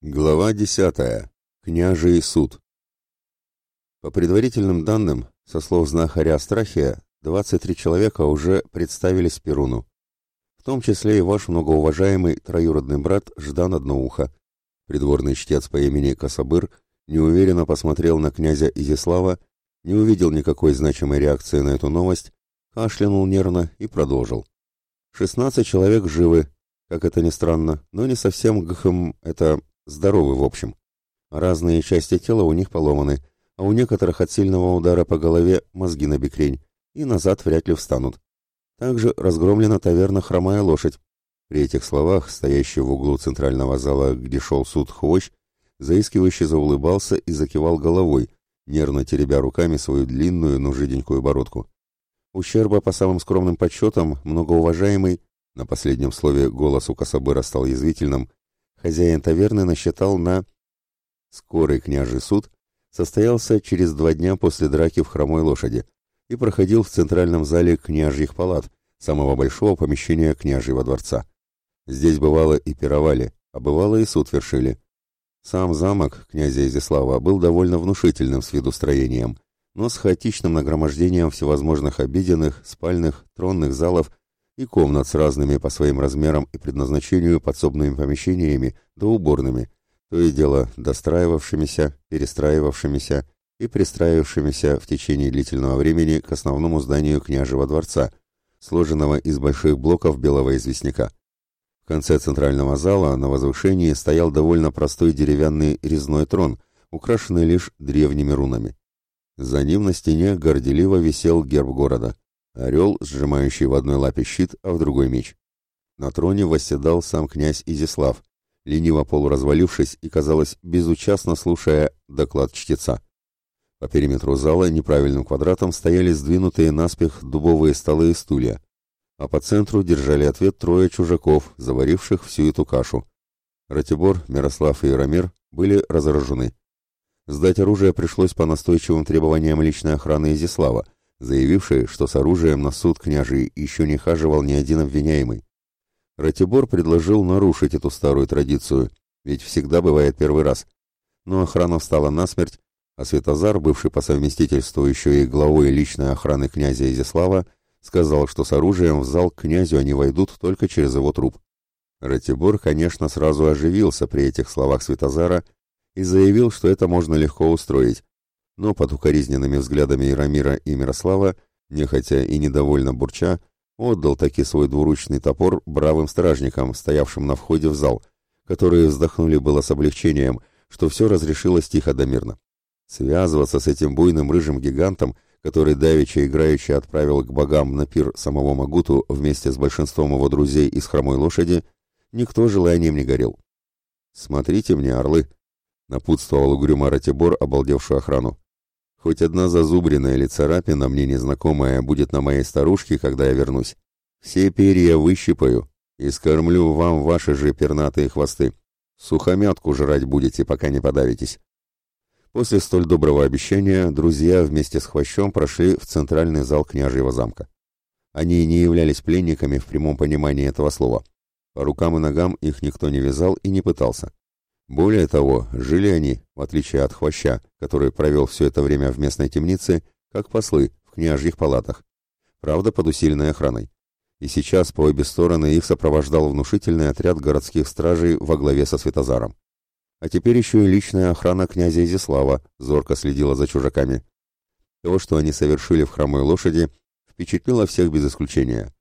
Глава 10. Княжий суд. По предварительным данным, со слов знахаря Астрахия, 23 человека уже представились Перуну. В том числе и ваш многоуважаемый троюродный брат Ждан Одноуха. Придворный чтец по имени Касабыр неуверенно посмотрел на князя Изяслава, не увидел никакой значимой реакции на эту новость, кашлянул нервно и продолжил. 16 человек живы, как это ни странно, но не совсем гхм, это Здоровы, в общем. Разные части тела у них поломаны, а у некоторых от сильного удара по голове мозги на бекрень, и назад вряд ли встанут. Также разгромлена таверна «Хромая лошадь». При этих словах, стоящий в углу центрального зала, где шел суд Хвощ, заискивающе заулыбался и закивал головой, нервно теребя руками свою длинную, но жиденькую бородку. Ущерба, по самым скромным подсчетам, многоуважаемый, на последнем слове голос у Кособыра стал язвительным, хозяин таверны насчитал на... Скорый княжий суд состоялся через два дня после драки в хромой лошади и проходил в центральном зале княжьих палат, самого большого помещения княжьего дворца. Здесь бывало и пировали, а бывало и суд вершили. Сам замок князя Изяслава был довольно внушительным с виду строением, но с хаотичным нагромождением всевозможных обеденных, спальных, тронных залов и комнат с разными по своим размерам и предназначению подсобными помещениями да уборными, то и дело достраивавшимися, перестраивавшимися и пристраивавшимися в течение длительного времени к основному зданию княжего дворца, сложенного из больших блоков белого известняка. В конце центрального зала на возвышении стоял довольно простой деревянный резной трон, украшенный лишь древними рунами. За ним на стене горделиво висел герб города – орел, сжимающий в одной лапе щит, а в другой меч. На троне восседал сам князь Изяслав, лениво полуразвалившись и, казалось, безучастно слушая доклад чтеца. По периметру зала неправильным квадратом стояли сдвинутые наспех дубовые столы и стулья, а по центру держали ответ трое чужаков, заваривших всю эту кашу. Ратибор, Мирослав и Яромир были разоружены. Сдать оружие пришлось по настойчивым требованиям личной охраны Изяслава. – заявивший, что с оружием на суд княжий еще не хаживал ни один обвиняемый. Ратибор предложил нарушить эту старую традицию, ведь всегда бывает первый раз. Но охрана встала насмерть, а Святозар, бывший по совместительству еще и главой личной охраны князя Изяслава, сказал, что с оружием в зал к князю они войдут только через его труп. Ратибор, конечно, сразу оживился при этих словах Святозара и заявил, что это можно легко устроить, но под укоризненными взглядами Ирамира и Мирослава, нехотя и недовольно бурча, отдал таки свой двуручный топор бравым стражникам, стоявшим на входе в зал, которые вздохнули было с облегчением, что все разрешилось тихо да мирно. Связываться с этим буйным рыжим гигантом, который давеча играючи отправил к богам на пир самого Магуту вместе с большинством его друзей из хромой лошади, никто желанием не горел. «Смотрите мне, орлы!» — напутствовал угрюмо Ратибор обалдевшую охрану. Хоть одна зазубрина или царапина мне незнакомая будет на моей старушке, когда я вернусь. Все перья выщипаю и скормлю вам ваши же пернатые хвосты. Сухомятку жрать будете, пока не подавитесь. После столь доброго обещания друзья вместе с Хвощом прошли в центральный зал княжьего замка. Они не являлись пленниками в прямом понимании этого слова. По рукам и ногам их никто не вязал и не пытался. Более того, жили они, в отличие от хвоща, который провел все это время в местной темнице, как послы в княжьих палатах, правда под усиленной охраной. И сейчас по обе стороны их сопровождал внушительный отряд городских стражей во главе со Святозаром. А теперь еще и личная охрана князя Изяслава зорко следила за чужаками. То, что они совершили в хромой лошади, впечатлило всех без исключения.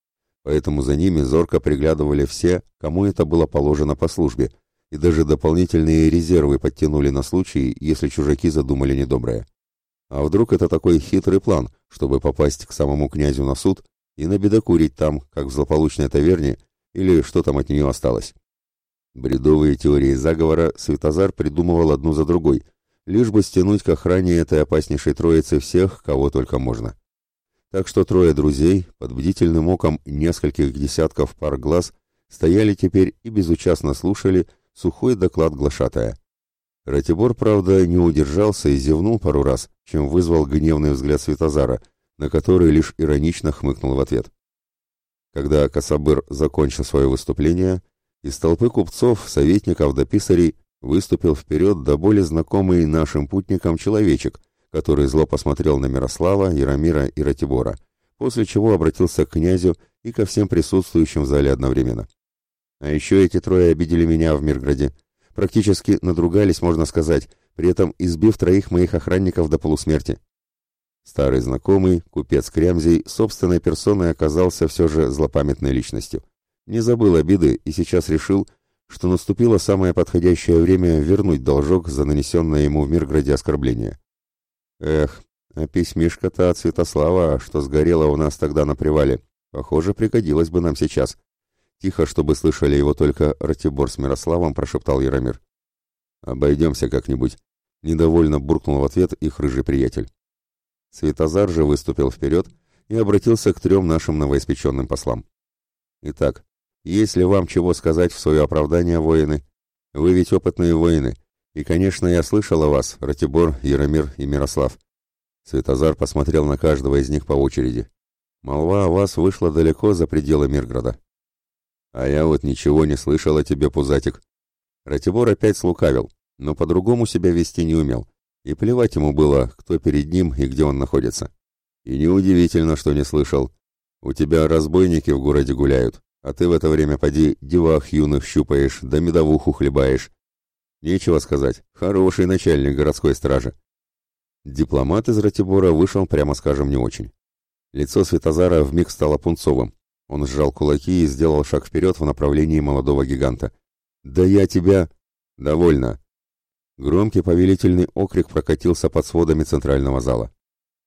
Поэтому за ними зорко приглядывали все, кому это было положено по службе – и даже дополнительные резервы подтянули на случай, если чужаки задумали недоброе. А вдруг это такой хитрый план, чтобы попасть к самому князю на суд и набедокурить там, как в злополучной таверне, или что там от нее осталось? Бредовые теории заговора Святозар придумывал одну за другой, лишь бы стянуть к охране этой опаснейшей троицы всех, кого только можно. Так что трое друзей, под бдительным оком нескольких десятков пар глаз, стояли теперь и безучастно слушали, Сухой доклад глашатая. Ратибор, правда, не удержался и зевнул пару раз, чем вызвал гневный взгляд Светозара, на который лишь иронично хмыкнул в ответ. Когда Касабыр закончил свое выступление, из толпы купцов, советников до писарей выступил вперед до более знакомый нашим путникам человечек, который зло посмотрел на Мирослава, Яромира и Ратибора, после чего обратился к князю и ко всем присутствующим в зале одновременно. А еще эти трое обидели меня в Мирграде. Практически надругались, можно сказать, при этом избив троих моих охранников до полусмерти. Старый знакомый, купец Крямзей, собственной персоной оказался все же злопамятной личностью. Не забыл обиды и сейчас решил, что наступило самое подходящее время вернуть должок за нанесенное ему в Мирграде оскорбление. Эх, а письмишка-то от Святослава, что сгорело у нас тогда на привале, похоже, пригодилось бы нам сейчас. Тихо, чтобы слышали его только Ратибор с Мирославом, прошептал Яромир. «Обойдемся как-нибудь», — недовольно буркнул в ответ их рыжий приятель. Светозар же выступил вперед и обратился к трем нашим новоиспеченным послам. «Итак, если вам чего сказать в свое оправдание, воины, вы ведь опытные воины, и, конечно, я слышал о вас, Ратибор, Яромир и Мирослав». Светозар посмотрел на каждого из них по очереди. «Молва о вас вышла далеко за пределы Мирграда». А я вот ничего не слышал о тебе, пузатик. Ратибор опять слукавил, но по-другому себя вести не умел. И плевать ему было, кто перед ним и где он находится. И неудивительно, что не слышал. У тебя разбойники в городе гуляют, а ты в это время поди девах юных щупаешь, да медовуху хлебаешь. Нечего сказать, хороший начальник городской стражи. Дипломат из Ратибора вышел, прямо скажем, не очень. Лицо Светозара вмиг стало пунцовым. Он сжал кулаки и сделал шаг вперед в направлении молодого гиганта. «Да я тебя...» «Довольно!» Громкий повелительный окрик прокатился под сводами центрального зала.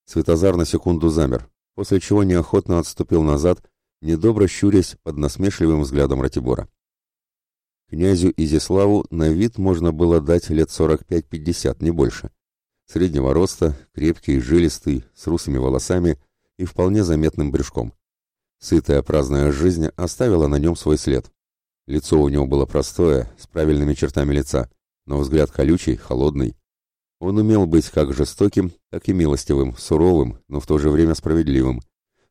Светозар на секунду замер, после чего неохотно отступил назад, недобро щурясь под насмешливым взглядом Ратибора. Князю Изиславу на вид можно было дать лет 45-50, не больше. Среднего роста, крепкий, жилистый, с русыми волосами и вполне заметным брюшком. Сытая праздная жизнь оставила на нем свой след. Лицо у него было простое, с правильными чертами лица, но взгляд колючий, холодный. Он умел быть как жестоким, так и милостивым, суровым, но в то же время справедливым.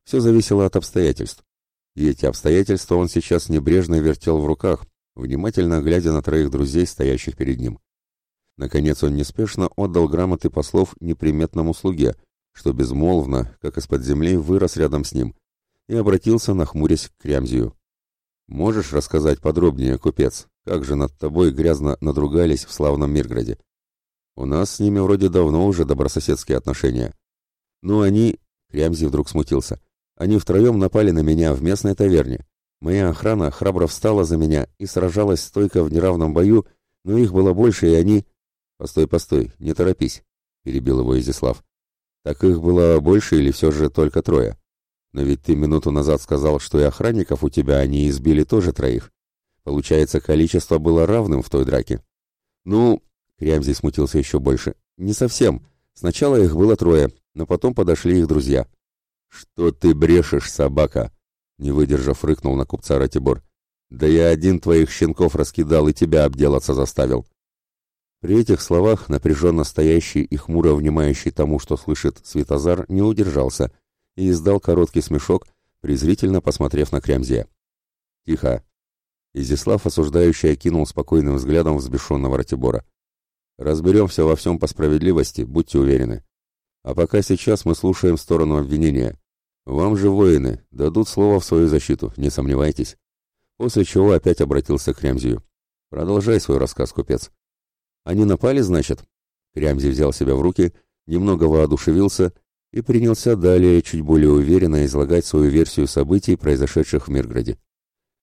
Все зависело от обстоятельств. И эти обстоятельства он сейчас небрежно вертел в руках, внимательно глядя на троих друзей, стоящих перед ним. Наконец он неспешно отдал грамоты послов неприметному слуге, что безмолвно, как из-под земли, вырос рядом с ним, и обратился, нахмурясь к Крямзию. «Можешь рассказать подробнее, купец, как же над тобой грязно надругались в славном Мирграде? У нас с ними вроде давно уже добрососедские отношения. Но они...» — Крямзи вдруг смутился. «Они втроем напали на меня в местной таверне. Моя охрана храбро встала за меня и сражалась стойко в неравном бою, но их было больше, и они...» «Постой, постой, не торопись», — перебил его Изяслав. «Так их было больше или все же только трое?» Но ведь ты минуту назад сказал, что и охранников у тебя они избили тоже троих. Получается, количество было равным в той драке. Ну, Крямзи смутился еще больше. Не совсем. Сначала их было трое, но потом подошли их друзья. Что ты брешешь, собака? Не выдержав, рыкнул на купца Ратибор. Да я один твоих щенков раскидал и тебя обделаться заставил. При этих словах напряженно стоящий и хмуро внимающий тому, что слышит Светозар, не удержался и издал короткий смешок, презрительно посмотрев на Крямзе. «Тихо!» Изяслав, осуждающий, окинул спокойным взглядом взбешенного Ратибора. «Разберемся во всем по справедливости, будьте уверены. А пока сейчас мы слушаем сторону обвинения. Вам же воины дадут слово в свою защиту, не сомневайтесь». После чего опять обратился к Крямзию. «Продолжай свой рассказ, купец». «Они напали, значит?» Крямзи взял себя в руки, немного воодушевился и принялся далее чуть более уверенно излагать свою версию событий, произошедших в Мирграде.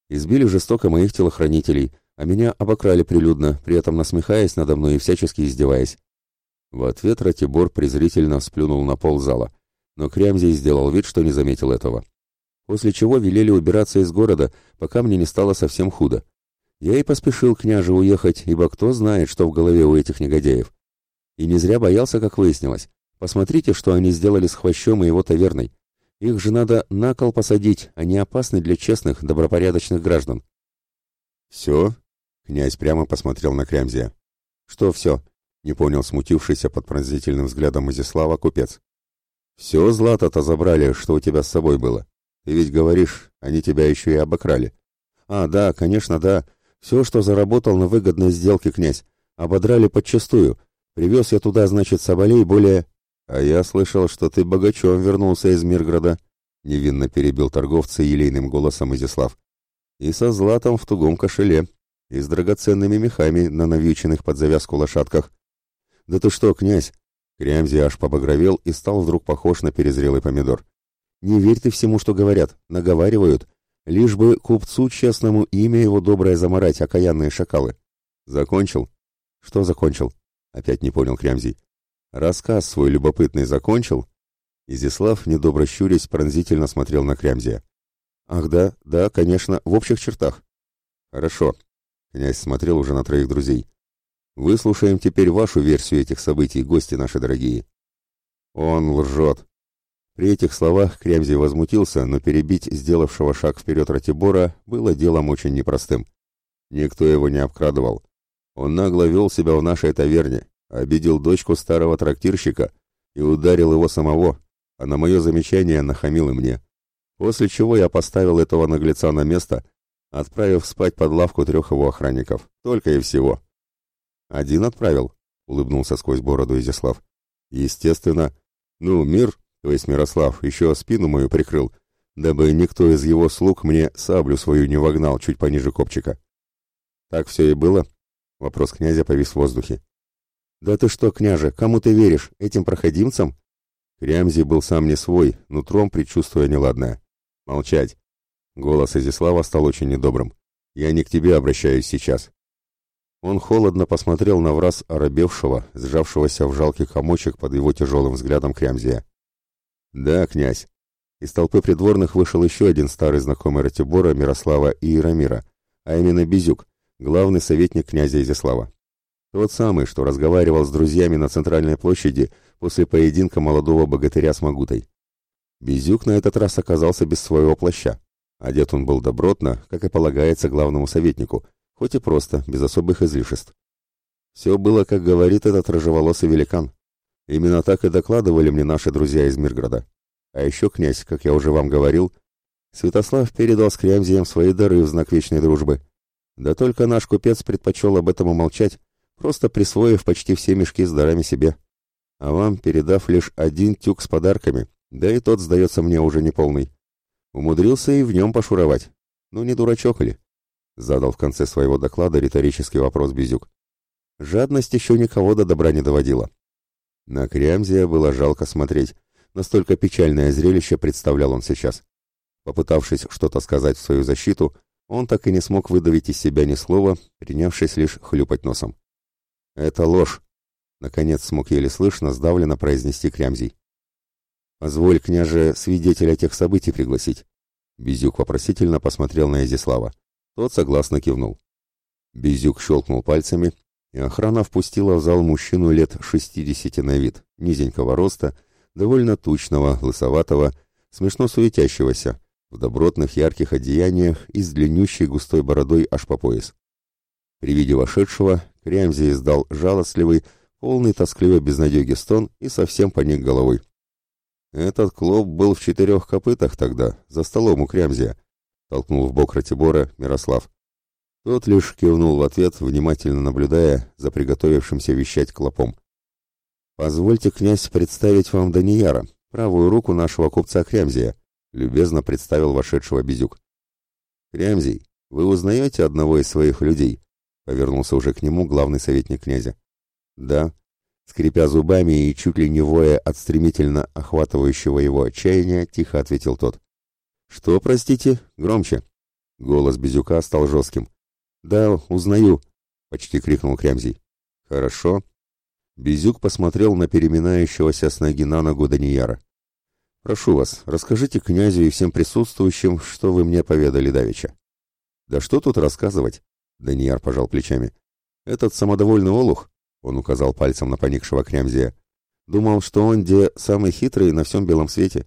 Избили жестоко моих телохранителей, а меня обокрали прилюдно, при этом насмехаясь надо мной и всячески издеваясь. В ответ Ратибор презрительно сплюнул на пол зала, но Крямзий сделал вид, что не заметил этого. После чего велели убираться из города, пока мне не стало совсем худо. Я и поспешил княже уехать, ибо кто знает, что в голове у этих негодяев. И не зря боялся, как выяснилось. Посмотрите, что они сделали с Хвощом и его таверной. Их же надо на кол посадить, а они опасны для честных, добропорядочных граждан. «Все?» — князь прямо посмотрел на Крямзия. «Что все?» — не понял смутившийся под пронзительным взглядом Изяслава купец. «Все злато-то забрали, что у тебя с собой было. Ты ведь говоришь, они тебя еще и обокрали». «А, да, конечно, да. Все, что заработал на выгодной сделке князь. Ободрали подчистую. Привез я туда, значит, соболей более...» «А я слышал, что ты богачом вернулся из Мирграда. — невинно перебил торговца елейным голосом Изяслав. «И со златом в тугом кошеле, и с драгоценными мехами на навьюченных под завязку лошадках. Да ты что, князь?» Крямзи аж побагровел и стал вдруг похож на перезрелый помидор. «Не верь ты всему, что говорят, наговаривают, лишь бы купцу честному имя его доброе замарать окаянные шакалы». «Закончил?» «Что закончил?» — опять не понял Крямзий. Рассказ свой любопытный закончил?» Изяслав, недобро щурясь, пронзительно смотрел на Крямзия. «Ах да, да, конечно, в общих чертах». «Хорошо», — князь смотрел уже на троих друзей. «Выслушаем теперь вашу версию этих событий, гости наши дорогие». «Он лжет». При этих словах Кремзий возмутился, но перебить сделавшего шаг вперед Ратибора было делом очень непростым. Никто его не обкрадывал. Он нагло вел себя в нашей таверне, Обидел дочку старого трактирщика и ударил его самого, а на мое замечание нахамил и мне. После чего я поставил этого наглеца на место, отправив спать под лавку трех его охранников. Только и всего. «Один отправил», — улыбнулся сквозь бороду Изяслав. «Естественно. Ну, мир, то есть Мирослав, еще спину мою прикрыл, дабы никто из его слуг мне саблю свою не вогнал чуть пониже копчика». «Так все и было?» — вопрос князя повис в воздухе. «Да ты что, княже, кому ты веришь, этим проходимцам?» Крямзи был сам не свой, нутром предчувствуя неладное. «Молчать!» Голос Изислава стал очень недобрым. «Я не к тебе обращаюсь сейчас». Он холодно посмотрел на враз оробевшего, сжавшегося в жалких комочек под его тяжелым взглядом Крямзия. «Да, князь». Из толпы придворных вышел еще один старый знакомый Ратибора Мирослава и Иеромира, а именно Безюк, главный советник князя Изяслава. Тот самый, что разговаривал с друзьями на центральной площади после поединка молодого богатыря с Магутой. Безюк на этот раз оказался без своего плаща. Одет он был добротно, как и полагается главному советнику, хоть и просто, без особых излишеств. Все было, как говорит этот рыжеволосый великан. Именно так и докладывали мне наши друзья из Мирграда. А еще князь, как я уже вам говорил, Святослав передал скрямзиям свои дары в знак вечной дружбы. Да только наш купец предпочел об этом умолчать, просто присвоив почти все мешки с дарами себе. А вам передав лишь один тюк с подарками, да и тот, сдается мне, уже неполный. Умудрился и в нем пошуровать. Ну не дурачок ли? Задал в конце своего доклада риторический вопрос Безюк. Жадность еще никого до добра не доводила. На Крямзия было жалко смотреть. Настолько печальное зрелище представлял он сейчас. Попытавшись что-то сказать в свою защиту, он так и не смог выдавить из себя ни слова, принявшись лишь хлюпать носом. «Это ложь!» — наконец смог еле слышно сдавленно произнести Крямзий. «Позволь, княже, свидетеля тех событий пригласить!» Безюк вопросительно посмотрел на Изислава. Тот согласно кивнул. Безюк щелкнул пальцами, и охрана впустила в зал мужчину лет шестидесяти на вид, низенького роста, довольно тучного, лысоватого, смешно суетящегося, в добротных ярких одеяниях и с длиннющей густой бородой аж по пояс. При виде вошедшего Крямзи издал жалостливый, полный тоскливой безнадеги стон и совсем поник головой. Этот клоп был в четырех копытах тогда, за столом у Крямзия, толкнул в бок Ратибора Мирослав. Тот лишь кивнул в ответ, внимательно наблюдая за приготовившимся вещать клопом. «Позвольте, князь, представить вам Данияра, правую руку нашего купца Крямзия», — любезно представил вошедшего Безюк. «Крямзий, вы узнаете одного из своих людей?» Повернулся уже к нему главный советник князя. «Да», скрипя зубами и чуть ли не воя от стремительно охватывающего его отчаяния, тихо ответил тот. «Что, простите? Громче!» Голос Безюка стал жестким. «Да, узнаю!» — почти крикнул Крямзий. «Хорошо». Безюк посмотрел на переминающегося с ноги на ногу Данияра. «Прошу вас, расскажите князю и всем присутствующим, что вы мне поведали Давича. «Да что тут рассказывать? Данияр пожал плечами. «Этот самодовольный олух», — он указал пальцем на поникшего Крямзия, — «думал, что он где самый хитрый на всем белом свете.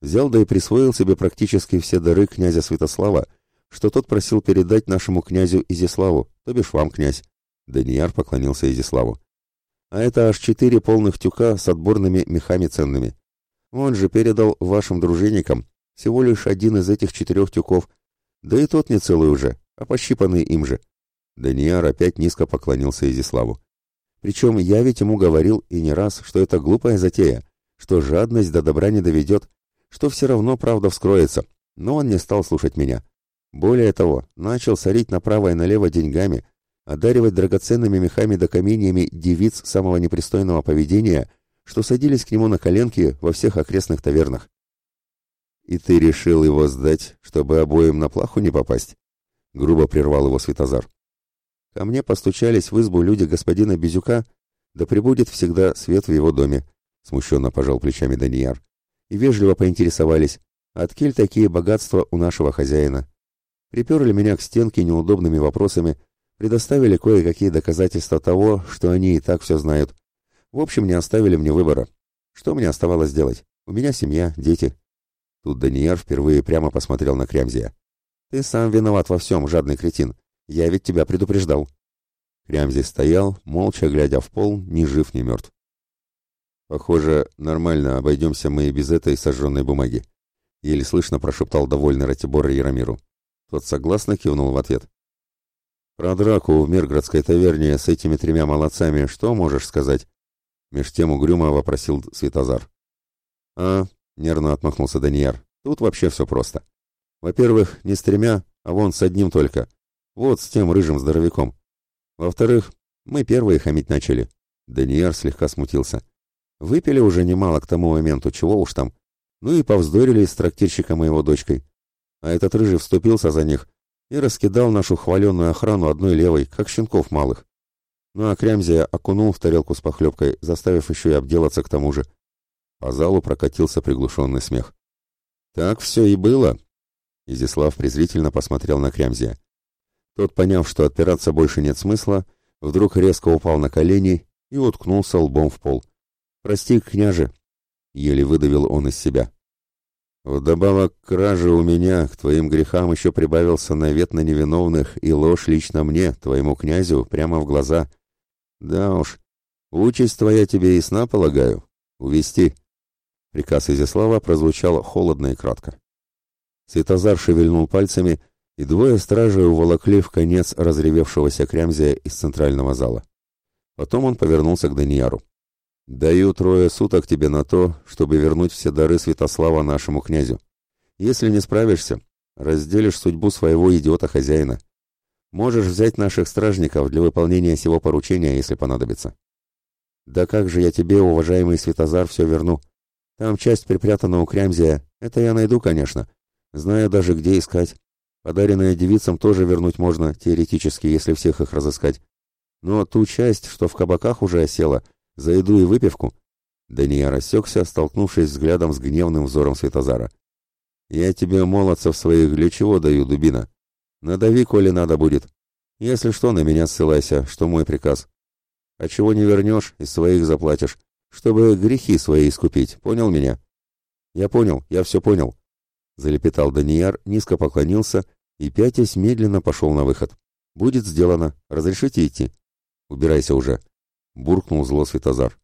Взял да и присвоил себе практически все дары князя Святослава, что тот просил передать нашему князю Изиславу, то бишь вам, князь». Данияр поклонился Изиславу. «А это аж четыре полных тюка с отборными мехами ценными. Он же передал вашим дружинникам всего лишь один из этих четырех тюков, да и тот не целый уже, а пощипанный им же. Даниар опять низко поклонился Изиславу. Причем я ведь ему говорил и не раз, что это глупая затея, что жадность до добра не доведет, что все равно правда вскроется, но он не стал слушать меня. Более того, начал сорить направо и налево деньгами, одаривать драгоценными мехами да каменьями девиц самого непристойного поведения, что садились к нему на коленки во всех окрестных тавернах. «И ты решил его сдать, чтобы обоим на плаху не попасть?» — грубо прервал его Светозар. «Ко мне постучались в избу люди господина Безюка, да пребудет всегда свет в его доме», — смущенно пожал плечами Данияр. И вежливо поинтересовались, откель такие богатства у нашего хозяина. Приперли меня к стенке неудобными вопросами, предоставили кое-какие доказательства того, что они и так все знают. В общем, не оставили мне выбора. Что мне оставалось делать? У меня семья, дети. Тут Данияр впервые прямо посмотрел на Крямзия. «Ты сам виноват во всем, жадный кретин. Я ведь тебя предупреждал». Крямзи стоял, молча глядя в пол, ни жив, ни мертв. «Похоже, нормально обойдемся мы и без этой сожженной бумаги», — еле слышно прошептал довольный Ратибор Яромиру. Тот согласно кивнул в ответ. «Про драку в Мирградской таверне с этими тремя молодцами что можешь сказать?» Меж тем угрюмо вопросил Светозар. «А», — нервно отмахнулся Данияр, — «тут вообще все просто. Во-первых, не с тремя, а вон с одним только. Вот с тем рыжим здоровяком. Во-вторых, мы первые хамить начали. Даниэр слегка смутился. Выпили уже немало к тому моменту, чего уж там. Ну и повздорили с трактирщиком и его дочкой. А этот рыжий вступился за них и раскидал нашу хваленную охрану одной левой, как щенков малых. Ну а Крямзия окунул в тарелку с похлебкой, заставив еще и обделаться к тому же. По залу прокатился приглушенный смех. «Так все и было», Изяслав презрительно посмотрел на Крямзия. Тот, поняв, что отпираться больше нет смысла, вдруг резко упал на колени и уткнулся лбом в пол. «Прости, княже!» — еле выдавил он из себя. «Вдобавок к краже у меня, к твоим грехам еще прибавился навет на невиновных и ложь лично мне, твоему князю, прямо в глаза. Да уж, участь твоя тебе ясна, полагаю. Увести!» Приказ Изяслава прозвучал холодно и кратко. Светозар шевельнул пальцами, и двое стражей уволокли в конец разревевшегося крямзя из центрального зала. Потом он повернулся к Данияру. «Даю трое суток тебе на то, чтобы вернуть все дары Святослава нашему князю. Если не справишься, разделишь судьбу своего идиота-хозяина. Можешь взять наших стражников для выполнения сего поручения, если понадобится». «Да как же я тебе, уважаемый Святозар, все верну? Там часть припрятана у Крямзия. Это я найду, конечно, Зная даже, где искать. Подаренные девицам тоже вернуть можно, теоретически, если всех их разыскать. Но ту часть, что в кабаках уже осела, за еду и выпивку... Дания рассекся, столкнувшись взглядом с гневным взором Светозара. «Я тебе, молодцев своих, для чего даю, дубина? Надави, коли надо будет. Если что, на меня ссылайся, что мой приказ. А чего не вернешь, из своих заплатишь, чтобы грехи свои искупить, понял меня?» «Я понял, я все понял», Залепетал Данияр, низко поклонился и, пятясь, медленно пошел на выход. «Будет сделано. Разрешите идти?» «Убирайся уже!» — буркнул зло Светозар.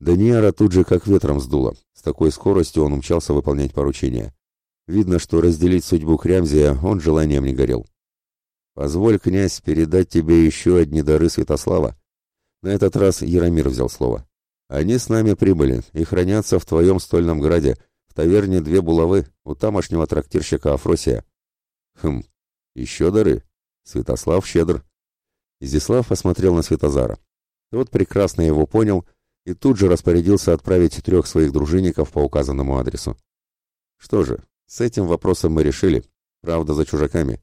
Даниэра тут же как ветром сдуло. С такой скоростью он умчался выполнять поручение. Видно, что разделить судьбу Крямзия он желанием не горел. «Позволь, князь, передать тебе еще одни дары Святослава». На этот раз Яромир взял слово. «Они с нами прибыли и хранятся в твоем стольном граде, в таверне две булавы у тамошнего трактирщика Афросия. Хм, еще дары. Святослав щедр. Изяслав осмотрел на Святозара. Тот прекрасно его понял и тут же распорядился отправить трех своих дружинников по указанному адресу. Что же, с этим вопросом мы решили. Правда, за чужаками.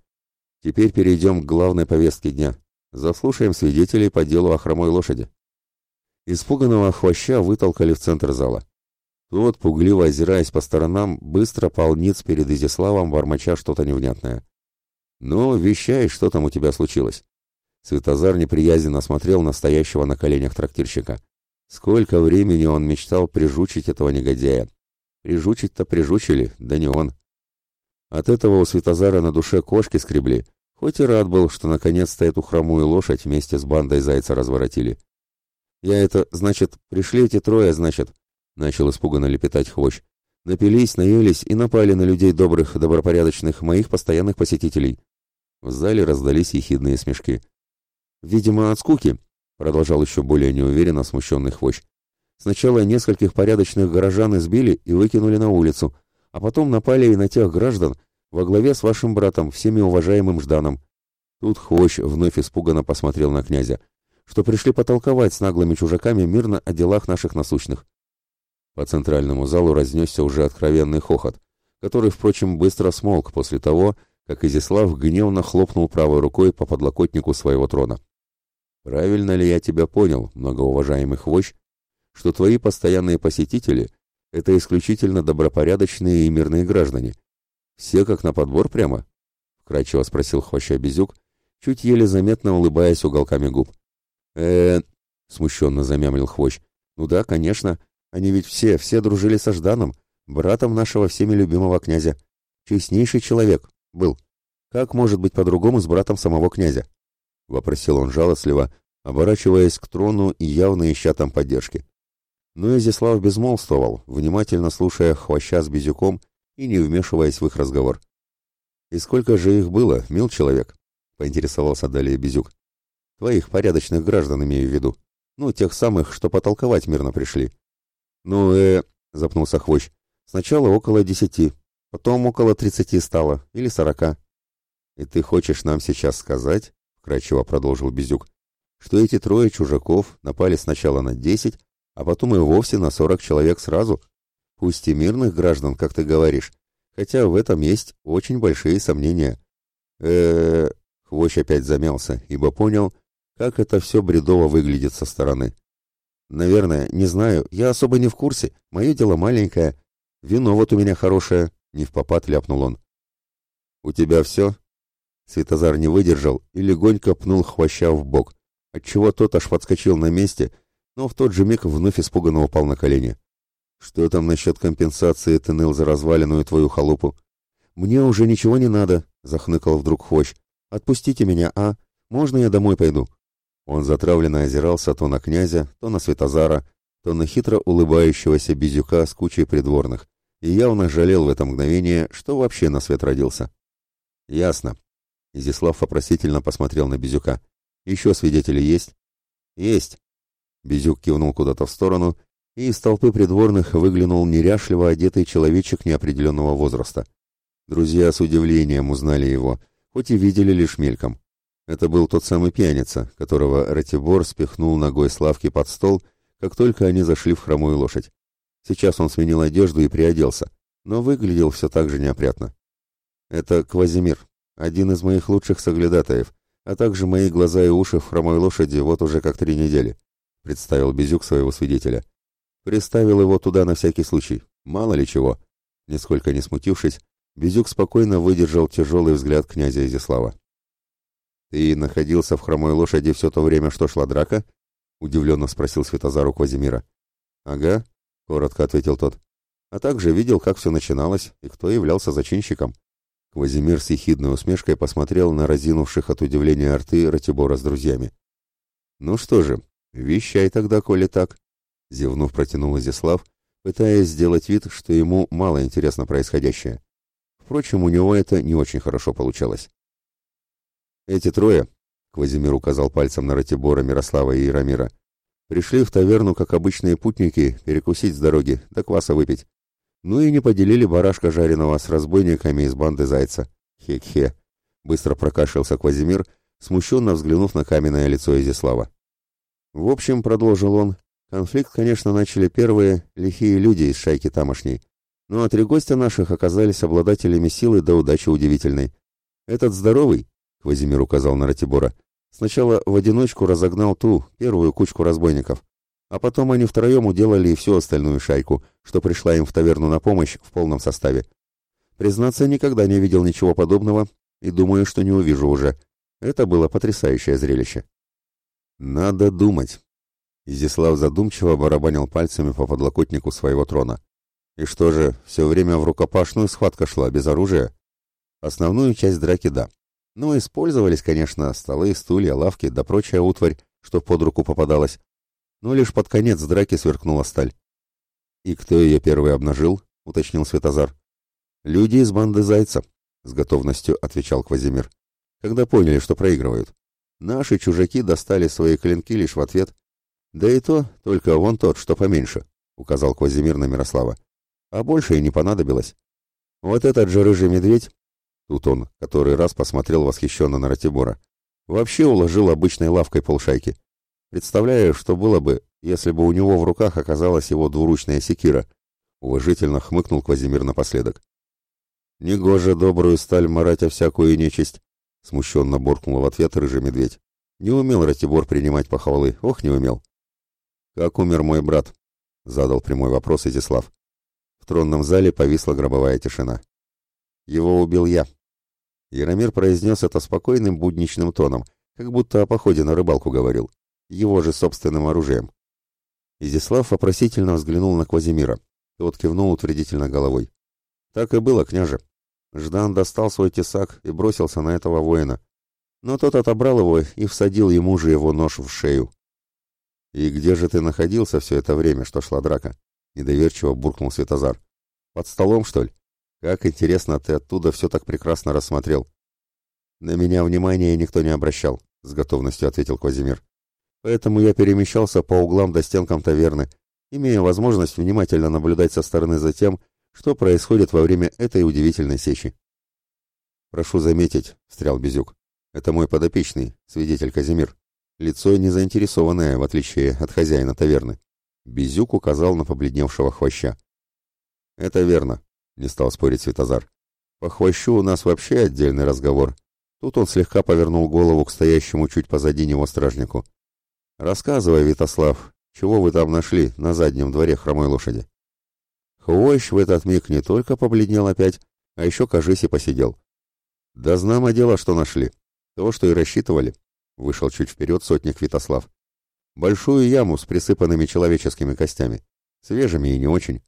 Теперь перейдем к главной повестке дня. Заслушаем свидетелей по делу о хромой лошади. Испуганного хвоща вытолкали в центр зала. Тот, пугливо озираясь по сторонам, быстро пал ниц перед Изяславом, бормоча что-то невнятное. «Ну, вещай, что там у тебя случилось?» Светозар неприязненно смотрел на стоящего на коленях трактирщика. Сколько времени он мечтал прижучить этого негодяя. Прижучить-то прижучили, да не он. От этого у Светозара на душе кошки скребли, хоть и рад был, что наконец-то эту хромую лошадь вместе с бандой зайца разворотили. «Я это, значит, пришли эти трое, значит», начал испуганно лепетать хвощ. Напились, наелись и напали на людей добрых, добропорядочных, моих постоянных посетителей. В зале раздались ехидные смешки. «Видимо, от скуки», — продолжал еще более неуверенно смущенный хвощ. «Сначала нескольких порядочных горожан избили и выкинули на улицу, а потом напали и на тех граждан во главе с вашим братом, всеми уважаемым Жданом». Тут хвощ вновь испуганно посмотрел на князя, что пришли потолковать с наглыми чужаками мирно о делах наших насущных. По центральному залу разнесся уже откровенный хохот, который, впрочем, быстро смолк после того, как Изислав гневно хлопнул правой рукой по подлокотнику своего трона. «Правильно ли я тебя понял, многоуважаемый хвощ, что твои постоянные посетители — это исключительно добропорядочные и мирные граждане? Все как на подбор прямо?» — вкратчиво спросил хвоща Безюк, чуть еле заметно улыбаясь уголками губ. э смущенно замямлил хвощ. «Ну да, конечно. Они ведь все, все дружили со Жданом, братом нашего всеми любимого князя. Честнейший человек был. Как может быть по-другому с братом самого князя? Вопросил он жалостливо, оборачиваясь к трону и явно ища там поддержки. Но Изяслав безмолвствовал, внимательно слушая хвоща с Безюком и не вмешиваясь в их разговор. «И сколько же их было, мил человек?» — поинтересовался далее Безюк. «Твоих порядочных граждан имею в виду. Ну, тех самых, что потолковать мирно пришли. «Ну, э...» — запнулся Хвощ. «Сначала около десяти, потом около тридцати стало, или сорока». «И ты хочешь нам сейчас сказать, — вкратчиво продолжил Безюк, — что эти трое чужаков напали сначала на десять, а потом и вовсе на сорок человек сразу? Пусть и мирных граждан, как ты говоришь, хотя в этом есть очень большие сомнения». э Хвощ опять замялся, ибо понял, как это все бредово выглядит со стороны. Наверное, не знаю, я особо не в курсе, мое дело маленькое. Вино вот у меня хорошее, не в попад ляпнул он. У тебя все? Светозар не выдержал и легонько пнул хвоща в бок, отчего тот аж подскочил на месте, но в тот же миг вновь испуганно упал на колени. Что там насчет компенсации ты ныл за разваленную твою халупу? Мне уже ничего не надо, захныкал вдруг хвощ. Отпустите меня, а? Можно я домой пойду? Он затравленно озирался то на князя, то на Святозара, то на хитро улыбающегося Безюка с кучей придворных, и явно жалел в это мгновение, что вообще на свет родился. «Ясно». Изяслав вопросительно посмотрел на Безюка. «Еще свидетели есть?» «Есть». Безюк кивнул куда-то в сторону, и из толпы придворных выглянул неряшливо одетый человечек неопределенного возраста. Друзья с удивлением узнали его, хоть и видели лишь мельком. Это был тот самый пьяница, которого Ратибор спихнул ногой Славки под стол, как только они зашли в хромую лошадь. Сейчас он сменил одежду и приоделся, но выглядел все так же неопрятно. Это Квазимир, один из моих лучших соглядатаев, а также мои глаза и уши в хромой лошади вот уже как три недели, представил Безюк своего свидетеля. Приставил его туда на всякий случай, мало ли чего. Нисколько не смутившись, Безюк спокойно выдержал тяжелый взгляд князя Изяслава. «Ты находился в хромой лошади все то время, что шла драка?» — удивленно спросил Светозару Квазимира. «Ага», — коротко ответил тот. «А также видел, как все начиналось и кто являлся зачинщиком». Квазимир с ехидной усмешкой посмотрел на разинувших от удивления арты Ратибора с друзьями. «Ну что же, вещай тогда, коли так», — зевнув протянул Изяслав, пытаясь сделать вид, что ему мало интересно происходящее. Впрочем, у него это не очень хорошо получалось. Эти трое, Квазимир указал пальцем на Ратибора, Мирослава и Ирамира, пришли в таверну, как обычные путники, перекусить с дороги, да кваса выпить. Ну и не поделили барашка жареного с разбойниками из банды Зайца. Хе-хе. Быстро прокашлялся Квазимир, смущенно взглянув на каменное лицо Изяслава. В общем, продолжил он, конфликт, конечно, начали первые лихие люди из шайки тамошней. Ну а три гостя наших оказались обладателями силы до да удачи удивительной. Этот здоровый, — Квазимир указал на Ратибора. «Сначала в одиночку разогнал ту, первую кучку разбойников. А потом они втроем уделали и всю остальную шайку, что пришла им в таверну на помощь в полном составе. Признаться, никогда не видел ничего подобного и думаю, что не увижу уже. Это было потрясающее зрелище». «Надо думать». Изяслав задумчиво барабанил пальцами по подлокотнику своего трона. «И что же, все время в рукопашную схватка шла, без оружия?» «Основную часть драки — да. Ну, использовались, конечно, столы, стулья, лавки да прочая утварь, что под руку попадалось. Но лишь под конец драки сверкнула сталь. «И кто ее первый обнажил?» — уточнил Светозар. «Люди из банды Зайца», — с готовностью отвечал Квазимир. «Когда поняли, что проигрывают. Наши чужаки достали свои клинки лишь в ответ. Да и то, только вон тот, что поменьше», — указал Квазимир на Мирослава. «А больше и не понадобилось. Вот этот же рыжий медведь Тут он который раз посмотрел восхищенно на Ратибора. Вообще уложил обычной лавкой полшайки. Представляю, что было бы, если бы у него в руках оказалась его двуручная секира. Уважительно хмыкнул Квазимир напоследок. «Негоже добрую сталь марать о всякую нечисть!» Смущенно буркнул в ответ рыжий медведь. Не умел Ратибор принимать похвалы, ох, не умел. «Как умер мой брат?» — задал прямой вопрос Изяслав. В тронном зале повисла гробовая тишина. «Его убил я», Яромир произнес это спокойным будничным тоном, как будто о походе на рыбалку говорил, его же собственным оружием. Изяслав вопросительно взглянул на Квазимира. Тот кивнул утвердительно головой. «Так и было, княже». Ждан достал свой тесак и бросился на этого воина. Но тот отобрал его и всадил ему же его нож в шею. «И где же ты находился все это время, что шла драка?» — недоверчиво буркнул Светозар. «Под столом, что ли? Как интересно ты оттуда все так прекрасно рассмотрел. На меня внимания никто не обращал, с готовностью ответил Казимир. Поэтому я перемещался по углам до стенкам таверны, имея возможность внимательно наблюдать со стороны за тем, что происходит во время этой удивительной сечи. «Прошу заметить», — встрял Безюк, — «это мой подопечный, свидетель Казимир. Лицо не заинтересованное, в отличие от хозяина таверны». Безюк указал на побледневшего хвоща. «Это верно не стал спорить Светозар. Похвощу у нас вообще отдельный разговор. Тут он слегка повернул голову к стоящему чуть позади него стражнику. Рассказывай, Витослав, чего вы там нашли на заднем дворе хромой лошади? Хвощ в этот миг не только побледнел опять, а еще, кажись, и посидел. Да знамо дело, что нашли. То, что и рассчитывали. Вышел чуть вперед сотник Витослав. Большую яму с присыпанными человеческими костями. Свежими и не очень.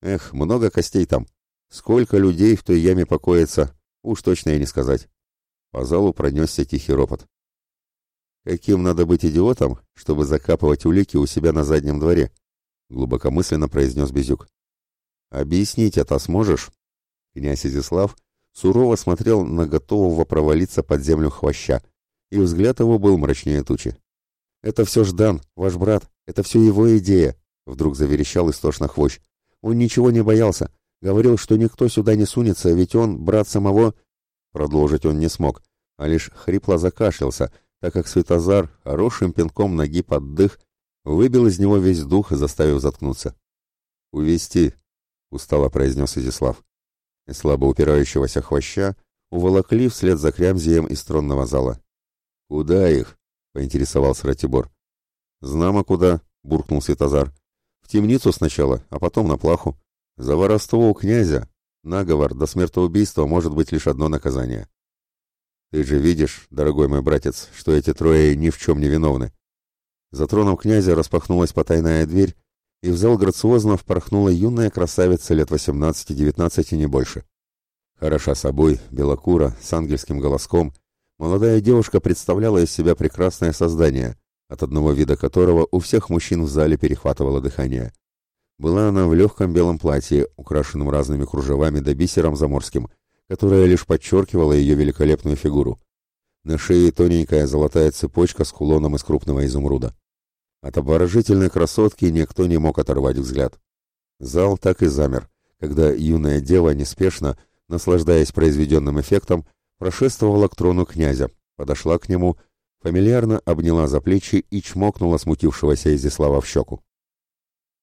Эх, много костей там. Сколько людей в той яме покоится, уж точно я не сказать. По залу пронесся тихий ропот. Каким надо быть идиотом, чтобы закапывать улики у себя на заднем дворе? Глубокомысленно произнес Безюк. Объяснить это сможешь? Князь Изяслав сурово смотрел на готового провалиться под землю хвоща, и взгляд его был мрачнее тучи. «Это все Ждан, ваш брат, это все его идея!» Вдруг заверещал истошно хвощ. «Он ничего не боялся. Говорил, что никто сюда не сунется, ведь он брат самого... Продолжить он не смог, а лишь хрипло закашлялся, так как Светозар хорошим пинком ноги под дых выбил из него весь дух, заставив заткнуться. «Увести», — устало произнес Изислав. И слабо упирающегося хвоща уволокли вслед за Крямзием из тронного зала. «Куда их?» — поинтересовался Ратибор. «Знамо куда», — буркнул Светозар. «В темницу сначала, а потом на плаху». За воровство у князя, наговор до смертоубийства может быть лишь одно наказание. Ты же видишь, дорогой мой братец, что эти трое ни в чем не виновны. За троном князя распахнулась потайная дверь, и в зал грациозно впорхнула юная красавица лет 18-19 и не больше. Хороша собой, белокура, с ангельским голоском, молодая девушка представляла из себя прекрасное создание, от одного вида которого у всех мужчин в зале перехватывало дыхание. Была она в легком белом платье, украшенном разными кружевами да бисером заморским, которое лишь подчеркивало ее великолепную фигуру. На шее тоненькая золотая цепочка с кулоном из крупного изумруда. От обворожительной красотки никто не мог оторвать взгляд. Зал так и замер, когда юная дева неспешно, наслаждаясь произведенным эффектом, прошествовала к трону князя, подошла к нему, фамильярно обняла за плечи и чмокнула смутившегося Изяслава в щеку.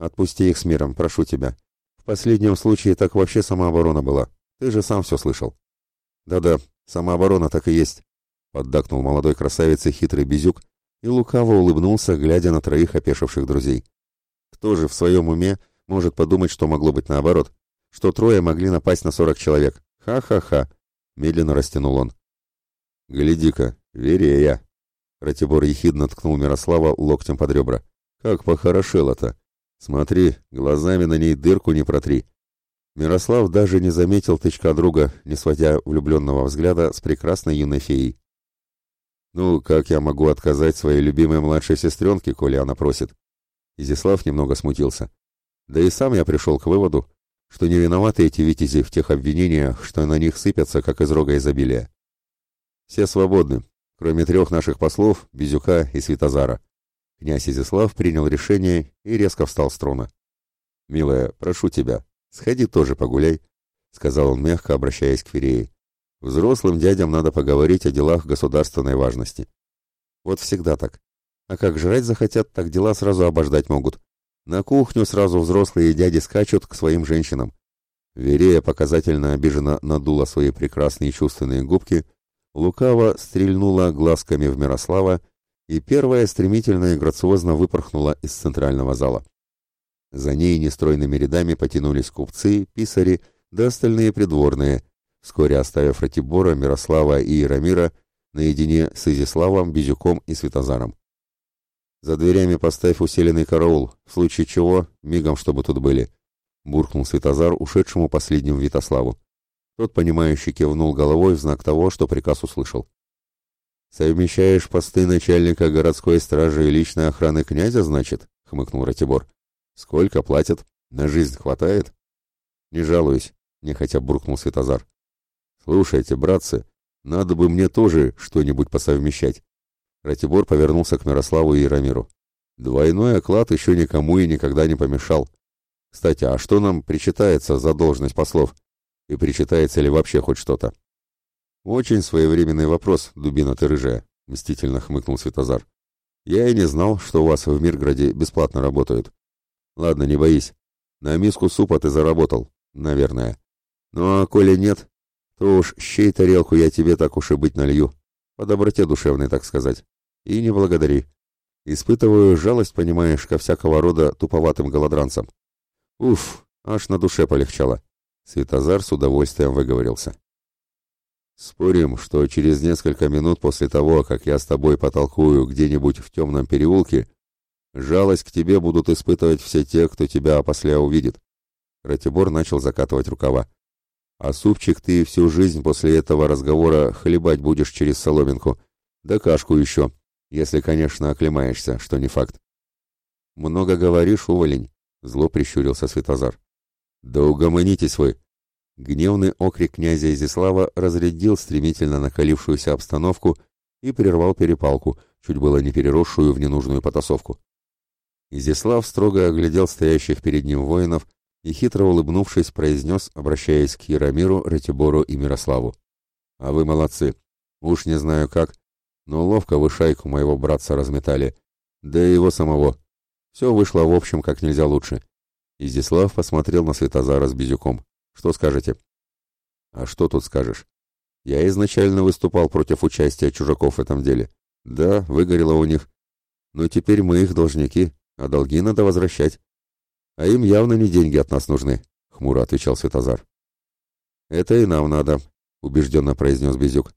Отпусти их с миром, прошу тебя. В последнем случае так вообще самооборона была. Ты же сам все слышал. Да-да, самооборона так и есть. Поддакнул молодой красавице хитрый безюк и лукаво улыбнулся, глядя на троих опешивших друзей. Кто же в своем уме может подумать, что могло быть наоборот? Что трое могли напасть на сорок человек? Ха-ха-ха! Медленно растянул он. «Гляди-ка, я. Ратибор ехидно ткнул Мирослава локтем под ребра. «Как похорошело-то! Смотри, глазами на ней дырку не протри. Мирослав даже не заметил тычка друга, не сводя влюбленного взгляда с прекрасной юной феей. «Ну, как я могу отказать своей любимой младшей сестренке, коли она просит?» Изяслав немного смутился. «Да и сам я пришел к выводу, что не виноваты эти витязи в тех обвинениях, что на них сыпятся, как из рога изобилия. Все свободны, кроме трех наших послов, Безюка и Святозара. Князь Изяслав принял решение и резко встал с трона. «Милая, прошу тебя, сходи тоже погуляй», — сказал он мягко, обращаясь к Ферее. «Взрослым дядям надо поговорить о делах государственной важности». «Вот всегда так. А как жрать захотят, так дела сразу обождать могут. На кухню сразу взрослые дяди скачут к своим женщинам». Верея показательно обиженно надула свои прекрасные чувственные губки, лукаво стрельнула глазками в Мирослава и первая стремительно и грациозно выпорхнула из центрального зала. За ней нестройными рядами потянулись купцы, писари да остальные придворные, вскоре оставив Ратибора, Мирослава и Ирамира наедине с Изиславом, Бизюком и Светозаром. «За дверями поставь усиленный караул, в случае чего, мигом, чтобы тут были», — буркнул Светозар ушедшему последним Витославу. Тот, понимающе кивнул головой в знак того, что приказ услышал. «Совмещаешь посты начальника городской стражи и личной охраны князя, значит?» — хмыкнул Ратибор. «Сколько платят? На жизнь хватает?» «Не жалуюсь», — нехотя буркнул Светозар. «Слушайте, братцы, надо бы мне тоже что-нибудь посовмещать». Ратибор повернулся к Мирославу и Яромиру. «Двойной оклад еще никому и никогда не помешал. Кстати, а что нам причитается за должность послов? И причитается ли вообще хоть что-то?» «Очень своевременный вопрос, дубина ты рыжая», — мстительно хмыкнул Светозар. «Я и не знал, что у вас в Мирграде бесплатно работают. Ладно, не боись. На миску супа ты заработал, наверное. Ну а коли нет, то уж щей тарелку я тебе так уж и быть налью. По доброте душевной, так сказать. И не благодари. Испытываю жалость, понимаешь, ко всякого рода туповатым голодранцам. Уф, аж на душе полегчало». Светозар с удовольствием выговорился. Спорим, что через несколько минут после того, как я с тобой потолкую где-нибудь в темном переулке, жалость к тебе будут испытывать все те, кто тебя опосля увидит. Ратибор начал закатывать рукава. А супчик ты всю жизнь после этого разговора хлебать будешь через соломинку. Да кашку еще, если, конечно, оклемаешься, что не факт. «Много говоришь, уволень», — зло прищурился Светозар. «Да угомонитесь вы!» Гневный окрик князя Изяслава разрядил стремительно накалившуюся обстановку и прервал перепалку, чуть было не переросшую в ненужную потасовку. Изяслав строго оглядел стоящих перед ним воинов и, хитро улыбнувшись, произнес, обращаясь к Яромиру, Ратибору и Мирославу. «А вы молодцы. Уж не знаю как, но ловко вы шайку моего братца разметали, да и его самого. Все вышло в общем как нельзя лучше». Изяслав посмотрел на Святозара с Безюком. Что скажете? А что тут скажешь? Я изначально выступал против участия чужаков в этом деле. Да, выгорело у них. Но теперь мы их должники, а долги надо возвращать. А им явно не деньги от нас нужны, хмуро отвечал Святозар. Это и нам надо, убежденно произнес Безюк.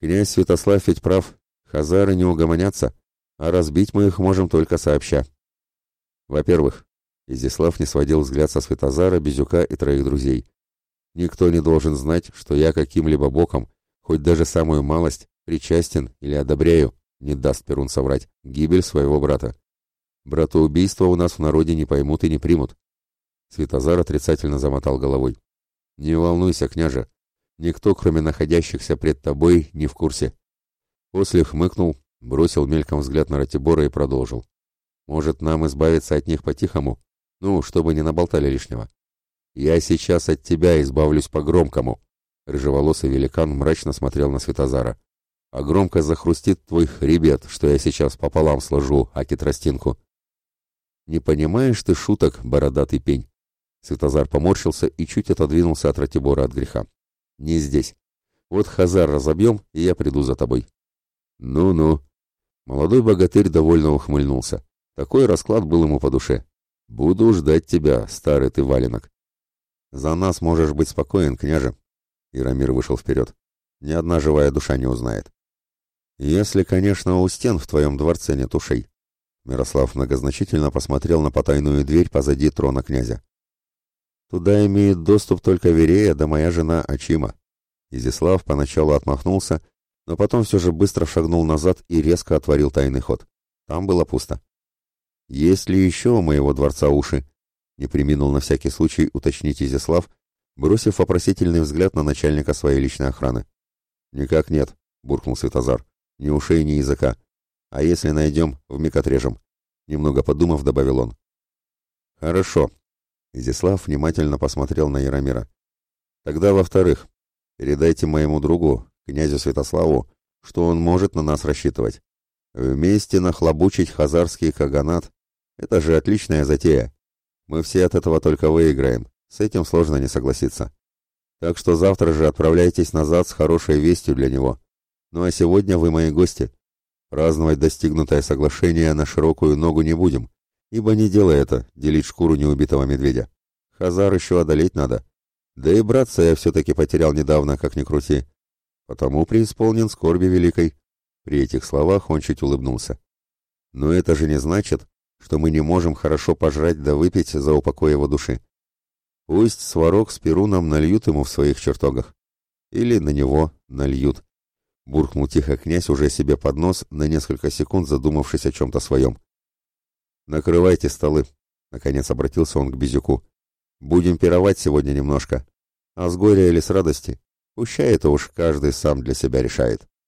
Князь Святослав ведь прав, хазары не угомонятся, а разбить мы их можем только сообща. Во-первых, Изяслав не сводил взгляд со Святозара, Безюка и троих друзей. «Никто не должен знать, что я каким-либо боком, хоть даже самую малость, причастен или одобряю, не даст Перун соврать, гибель своего брата. Братоубийство у нас в народе не поймут и не примут». Святозар отрицательно замотал головой. «Не волнуйся, княже. Никто, кроме находящихся пред тобой, не в курсе». После хмыкнул, бросил мельком взгляд на Ратибора и продолжил. «Может, нам избавиться от них по-тихому? Ну, чтобы не наболтали лишнего. «Я сейчас от тебя избавлюсь по-громкому», — рыжеволосый великан мрачно смотрел на Светозара. «А громко захрустит твой хребет, что я сейчас пополам сложу, а тростинку». «Не понимаешь ты шуток, бородатый пень?» Светозар поморщился и чуть отодвинулся от Ратибора от греха. «Не здесь. Вот Хазар разобьем, и я приду за тобой». «Ну-ну». Молодой богатырь довольно ухмыльнулся. Такой расклад был ему по душе. «Буду ждать тебя, старый ты валенок». «За нас можешь быть спокоен, княже». Ирамир вышел вперед. «Ни одна живая душа не узнает». «Если, конечно, у стен в твоем дворце нет ушей». Мирослав многозначительно посмотрел на потайную дверь позади трона князя. «Туда имеет доступ только Верея да моя жена Ачима». Изислав поначалу отмахнулся, но потом все же быстро шагнул назад и резко отворил тайный ход. Там было пусто. «Есть ли еще у моего дворца уши?» не приминул на всякий случай уточнить Изяслав, бросив вопросительный взгляд на начальника своей личной охраны. «Никак нет», — буркнул Светозар, — «ни ушей, ни языка. А если найдем, вмиг отрежем», — немного подумав, добавил он. «Хорошо», — Изяслав внимательно посмотрел на Яромира. «Тогда, во-вторых, передайте моему другу, князю Святославу, что он может на нас рассчитывать. Вместе нахлобучить хазарский каганат это же отличная затея. Мы все от этого только выиграем. С этим сложно не согласиться. Так что завтра же отправляйтесь назад с хорошей вестью для него. Ну а сегодня вы мои гости. Праздновать достигнутое соглашение на широкую ногу не будем, ибо не дело это — делить шкуру неубитого медведя. Хазар еще одолеть надо. Да и братца я все-таки потерял недавно, как ни крути. Потому преисполнен скорби великой. При этих словах он чуть улыбнулся. Но это же не значит, что мы не можем хорошо пожрать да выпить за упокой его души. Пусть сварог с Перуном нальют ему в своих чертогах. Или на него нальют. Буркнул тихо князь уже себе под нос, на несколько секунд задумавшись о чем-то своем. «Накрывайте столы», — наконец обратился он к Безюку. «Будем пировать сегодня немножко. А с горя или с радости? Пущай это уж каждый сам для себя решает».